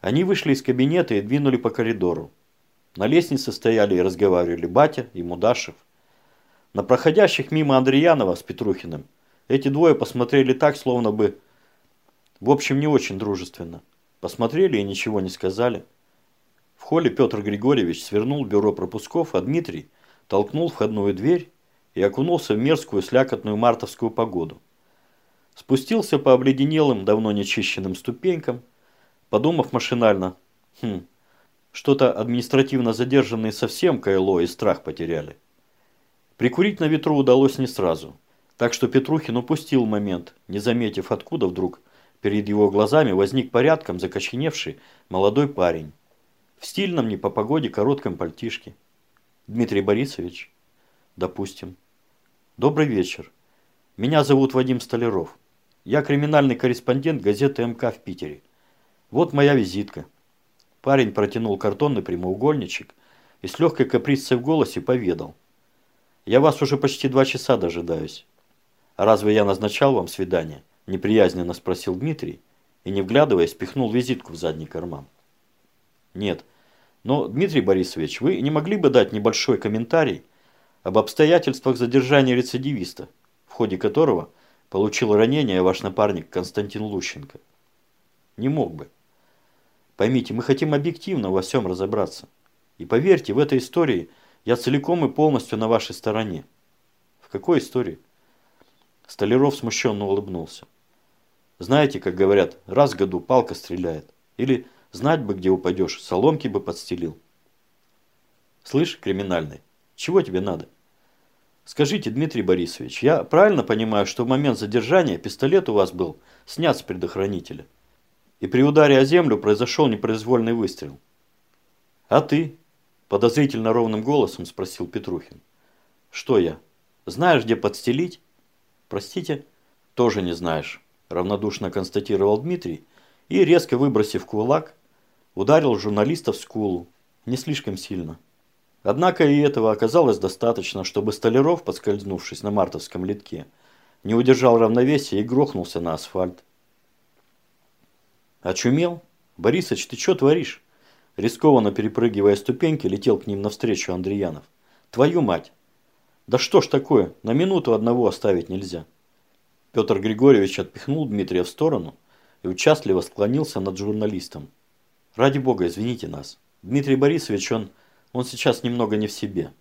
Они вышли из кабинета и двинули по коридору. На лестнице стояли и разговаривали Батя и Мудашев. На проходящих мимо Андреянова с Петрухиным эти двое посмотрели так, словно бы... В общем, не очень дружественно. Посмотрели и ничего не сказали. В холле Петр Григорьевич свернул бюро пропусков, а Дмитрий толкнул входную дверь и окунулся в мерзкую слякотную мартовскую погоду. Спустился по обледенелым, давно нечищенным ступенькам, подумав машинально, хм, что-то административно задержанные совсем кайло и страх потеряли. Прикурить на ветру удалось не сразу, так что Петрухин упустил момент, не заметив откуда вдруг перед его глазами возник порядком закоченевший молодой парень в стильном не по погоде коротком пальтишке. Дмитрий Борисович, допустим. Добрый вечер. Меня зовут Вадим Столяров. Я криминальный корреспондент газеты МК в Питере. Вот моя визитка. Парень протянул картонный прямоугольничек и с легкой каприцей в голосе поведал. Я вас уже почти два часа дожидаюсь. Разве я назначал вам свидание? Неприязненно спросил Дмитрий и, не вглядываясь, пихнул визитку в задний карман. Нет. Но, Дмитрий Борисович, вы не могли бы дать небольшой комментарий об обстоятельствах задержания рецидивиста, в ходе которого получил ранение ваш напарник Константин Лущенко? Не мог бы. Поймите, мы хотим объективно во всем разобраться. И поверьте, в этой истории я целиком и полностью на вашей стороне. В какой истории? Столяров смущенно улыбнулся. Знаете, как говорят, раз в году палка стреляет. Или знать бы, где упадешь, соломки бы подстелил. Слышь, криминальный, чего тебе надо? Скажите, Дмитрий Борисович, я правильно понимаю, что в момент задержания пистолет у вас был снят с предохранителя? И при ударе о землю произошел непроизвольный выстрел. «А ты?» – подозрительно ровным голосом спросил Петрухин. «Что я? Знаешь, где подстелить?» «Простите?» «Тоже не знаешь», – равнодушно констатировал Дмитрий и, резко выбросив кулак, ударил журналиста в скулу, не слишком сильно. Однако и этого оказалось достаточно, чтобы Столяров, подскользнувшись на мартовском литке, не удержал равновесия и грохнулся на асфальт. Очумел? Борисыч, ты что творишь? Рискованно перепрыгивая ступеньки, летел к ним навстречу Андреянов. Твою мать! Да что ж такое, на минуту одного оставить нельзя. Петр Григорьевич отпихнул Дмитрия в сторону и участливо склонился над журналистом. Ради бога, извините нас. Дмитрий Борисович, он, он сейчас немного не в себе.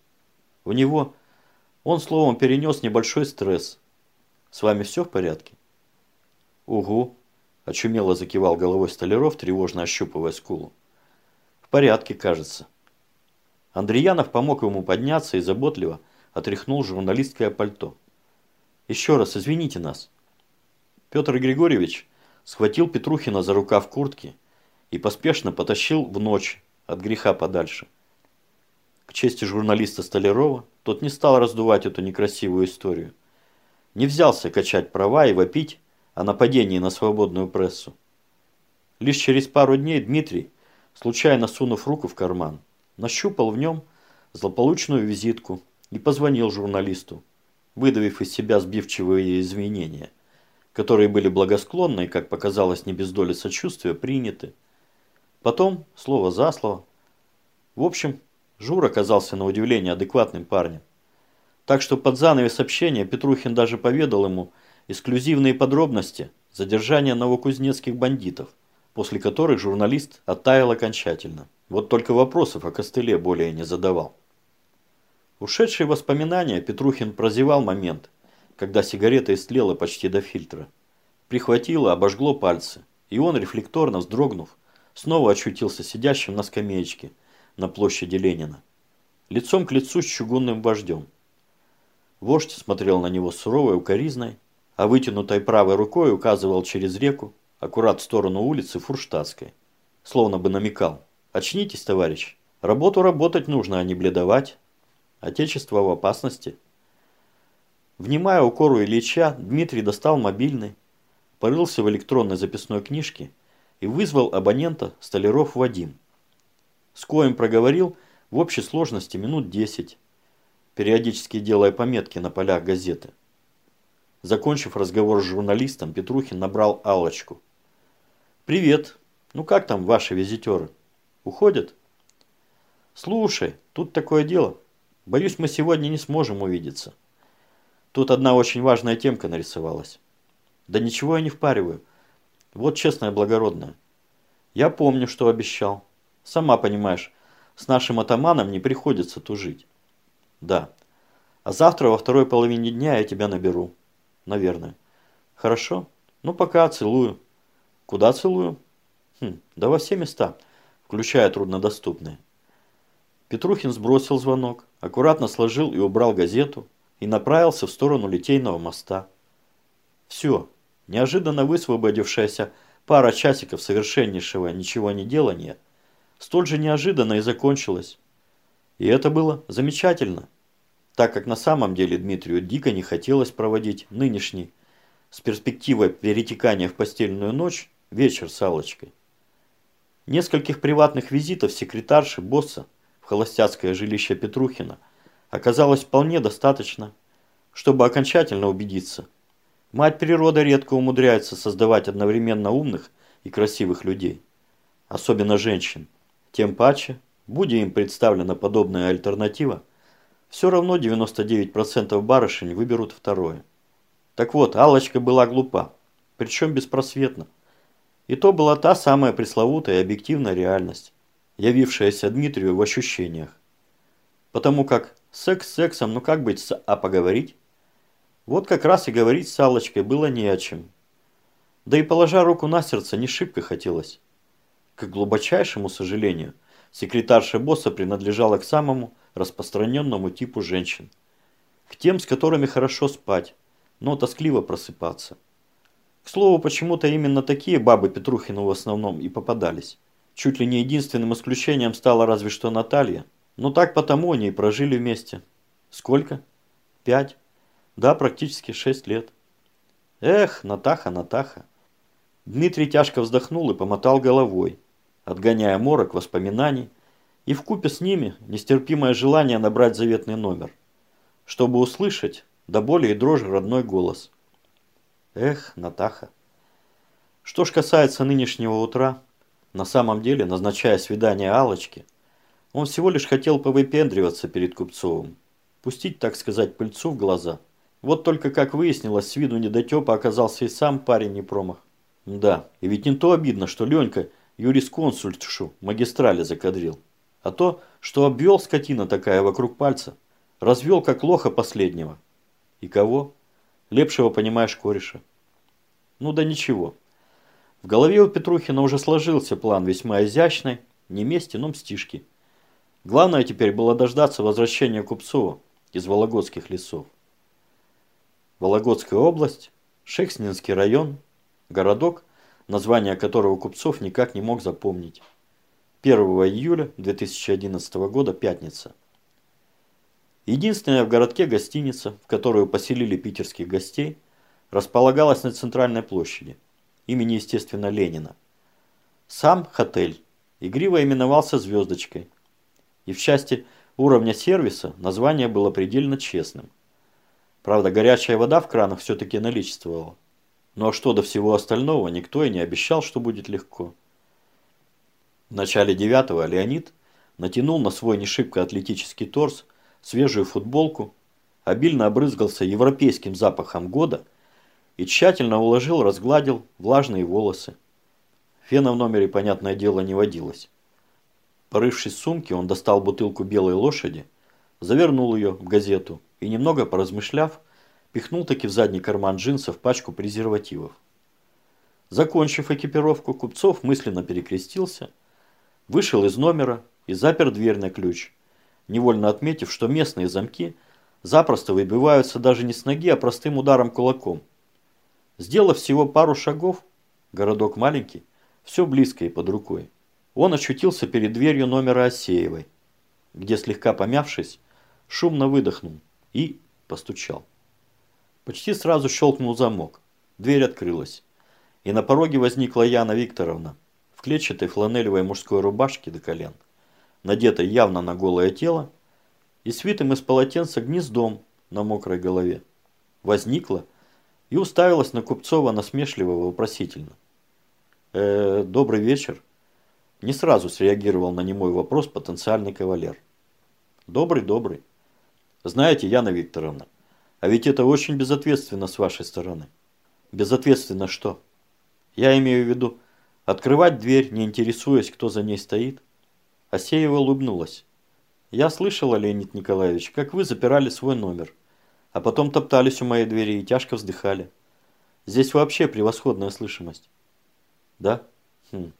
У него, он словом перенес небольшой стресс. С вами все в порядке? Угу, Очумело закивал головой Столяров, тревожно ощупывая скулу. В порядке, кажется. Андреянов помог ему подняться и заботливо отряхнул журналистское пальто. Еще раз извините нас. Петр Григорьевич схватил Петрухина за рукав куртки и поспешно потащил в ночь от греха подальше. К чести журналиста Столярова, тот не стал раздувать эту некрасивую историю. Не взялся качать права и вопить, о нападении на свободную прессу. Лишь через пару дней Дмитрий, случайно сунув руку в карман, нащупал в нем злополучную визитку и позвонил журналисту, выдавив из себя сбивчивые извинения, которые были благосклонны и, как показалось, не без доли сочувствия, приняты. Потом, слово за слово. В общем, Жур оказался на удивление адекватным парнем. Так что под занавес общения Петрухин даже поведал ему, эксклюзивные подробности задержания новокузнецких бандитов, после которых журналист оттаял окончательно. Вот только вопросов о костыле более не задавал. Ушедшие воспоминания Петрухин прозевал момент, когда сигарета истлела почти до фильтра. Прихватило, обожгло пальцы, и он, рефлекторно вздрогнув, снова очутился сидящим на скамеечке на площади Ленина, лицом к лицу с чугунным вождем. Вождь смотрел на него суровой укоризной, а вытянутой правой рукой указывал через реку, аккурат в сторону улицы Фурштадтской. Словно бы намекал. «Очнитесь, товарищ. Работу работать нужно, а не бледовать. Отечество в опасности». Внимая укору Ильича, Дмитрий достал мобильный, порылся в электронной записной книжке и вызвал абонента Столяров Вадим. С коем проговорил в общей сложности минут 10, периодически делая пометки на полях газеты. Закончив разговор с журналистом, Петрухин набрал Аллочку. «Привет. Ну как там ваши визитеры? Уходят? Слушай, тут такое дело. Боюсь, мы сегодня не сможем увидеться. Тут одна очень важная темка нарисовалась. Да ничего я не впариваю. Вот честное благородное. Я помню, что обещал. Сама понимаешь, с нашим атаманом не приходится тужить. Да. А завтра во второй половине дня я тебя наберу. Наверное. Хорошо? Ну пока, целую. Куда целую? Хм, да во все места, включая труднодоступные. Петрухин сбросил звонок, аккуратно сложил и убрал газету и направился в сторону Литейного моста. Все, неожиданно высвободившаяся пара часиков совершеннейшего ничего не делания столь же неожиданно и закончилась. И это было замечательно, так как на самом деле Дмитрию дико не хотелось проводить нынешний, с перспективой перетекания в постельную ночь, вечер с Аллочкой. Нескольких приватных визитов секретарши, босса, холостяцкое жилище Петрухина оказалось вполне достаточно, чтобы окончательно убедиться. Мать природа редко умудряется создавать одновременно умных и красивых людей, особенно женщин. Тем паче, будь им представлена подобная альтернатива, все равно 99% барышень выберут второе. Так вот, Аллочка была глупа, причем беспросветно. И то была та самая пресловутая объективная реальность явившаяся Дмитрию в ощущениях. Потому как секс сексом, ну как быть «а поговорить»? Вот как раз и говорить с Аллочкой было не о чем. Да и положа руку на сердце, не шибко хотелось. К глубочайшему сожалению, секретарша босса принадлежала к самому распространенному типу женщин. К тем, с которыми хорошо спать, но тоскливо просыпаться. К слову, почему-то именно такие бабы Петрухину в основном и попадались. Чуть ли не единственным исключением стала разве что Наталья. Но так потому они и прожили вместе. Сколько? Пять? Да, практически шесть лет. Эх, Натаха, Натаха. Дмитрий тяжко вздохнул и помотал головой, отгоняя морок воспоминаний, и вкупе с ними нестерпимое желание набрать заветный номер, чтобы услышать до боли и дрожи родной голос. Эх, Натаха. Что ж касается нынешнего утра, на самом деле, назначая свидание Алочке, он всего лишь хотел повыпендриваться перед Купцовым, пустить, так сказать, пыльцу в глаза. Вот только, как выяснилось, с виду недотепа оказался и сам парень не промах. Да, и ведь не то обидно, что Ленька юрисконсультшу магистрали закадрил, а то, что обвел скотина такая вокруг пальца, развел как лоха последнего. И кого? Лепшего, понимаешь, кореша. Ну да ничего. В голове у Петрухина уже сложился план весьма изящной, не мести, но мстишки. Главное теперь было дождаться возвращения Купцова из Вологодских лесов. Вологодская область, Шекснинский район, городок, название которого Купцов никак не мог запомнить. 1 июля 2011 года, пятница. Единственная в городке гостиница, в которую поселили питерских гостей, располагалась на центральной площади – имени, естественно, Ленина. Сам отель игриво именовался «Звездочкой». И в части уровня сервиса название было предельно честным. Правда, горячая вода в кранах все-таки наличествовала. Ну а что до всего остального, никто и не обещал, что будет легко. В начале девятого Леонид натянул на свой не шибко атлетический торс свежую футболку, обильно обрызгался европейским запахом года – и тщательно уложил, разгладил влажные волосы. Фена в номере, понятное дело, не водилось. Порывшись в сумке, он достал бутылку белой лошади, завернул ее в газету и, немного поразмышляв, пихнул таки в задний карман джинсов пачку презервативов. Закончив экипировку, Купцов мысленно перекрестился, вышел из номера и запер дверь на ключ, невольно отметив, что местные замки запросто выбиваются даже не с ноги, а простым ударом кулаком. Сделав всего пару шагов, городок маленький, все близко и под рукой, он очутился перед дверью номера Осеевой, где, слегка помявшись, шумно выдохнул и постучал. Почти сразу щелкнул замок, дверь открылась, и на пороге возникла Яна Викторовна в клетчатой фланелевой мужской рубашке до колен, надетой явно на голое тело и свитым из полотенца гнездом на мокрой голове. Возникла и уставилась на Купцова насмешливо вопросительно. э, добрый вечер. Не сразу среагировал на немой вопрос потенциальный кавалер. Добрый, добрый. Знаете, Яна Викторовна, а ведь это очень безответственно с вашей стороны. Безответственно что? Я имею в виду, открывать дверь, не интересуясь, кто за ней стоит. Асеева улыбнулась. Я слышала, Леонид Николаевич, как вы запирали свой номер, а потом топтались у моей двери и тяжко вздыхали. Здесь вообще превосходная слышимость. Да? Хм.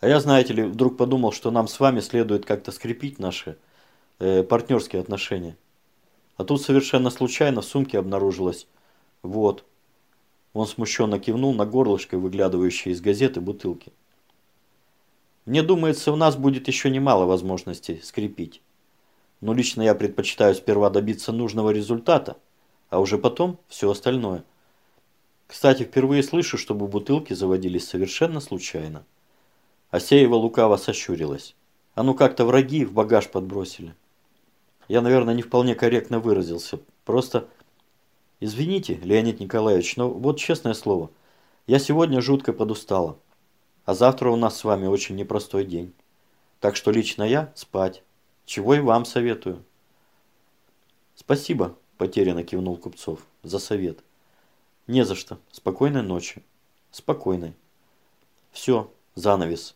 А я, знаете ли, вдруг подумал, что нам с вами следует как-то скрепить наши э, партнерские отношения. А тут совершенно случайно в сумке обнаружилось. Вот. Он смущенно кивнул на горлышко, выглядывающее из газеты бутылки. Мне думается, у нас будет еще немало возможностей скрепить. Но лично я предпочитаю сперва добиться нужного результата, а уже потом все остальное. Кстати, впервые слышу, чтобы бутылки заводились совершенно случайно. Асеева лукаво сощурилась. А ну как-то враги в багаж подбросили. Я, наверное, не вполне корректно выразился. Просто, извините, Леонид Николаевич, но вот честное слово, я сегодня жутко подустала. А завтра у нас с вами очень непростой день. Так что лично я спать. Чего и вам советую. Спасибо, потерянно кивнул Купцов, за совет. Не за что. Спокойной ночи. Спокойной. Все, занавес.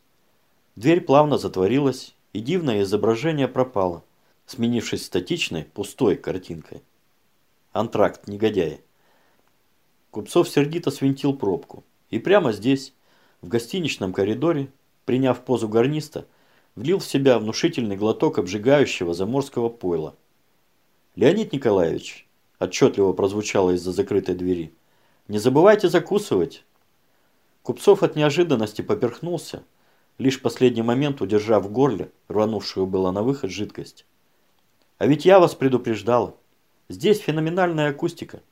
Дверь плавно затворилась, и дивное изображение пропало, сменившись статичной, пустой картинкой. Антракт негодяи. Купцов сердито свинтил пробку. И прямо здесь, в гостиничном коридоре, приняв позу гарниста, влил в себя внушительный глоток обжигающего заморского пойла. «Леонид Николаевич», – отчетливо прозвучало из-за закрытой двери, – «не забывайте закусывать». Купцов от неожиданности поперхнулся, лишь в последний момент удержав в горле рванувшую было на выход жидкость. «А ведь я вас предупреждала. Здесь феноменальная акустика.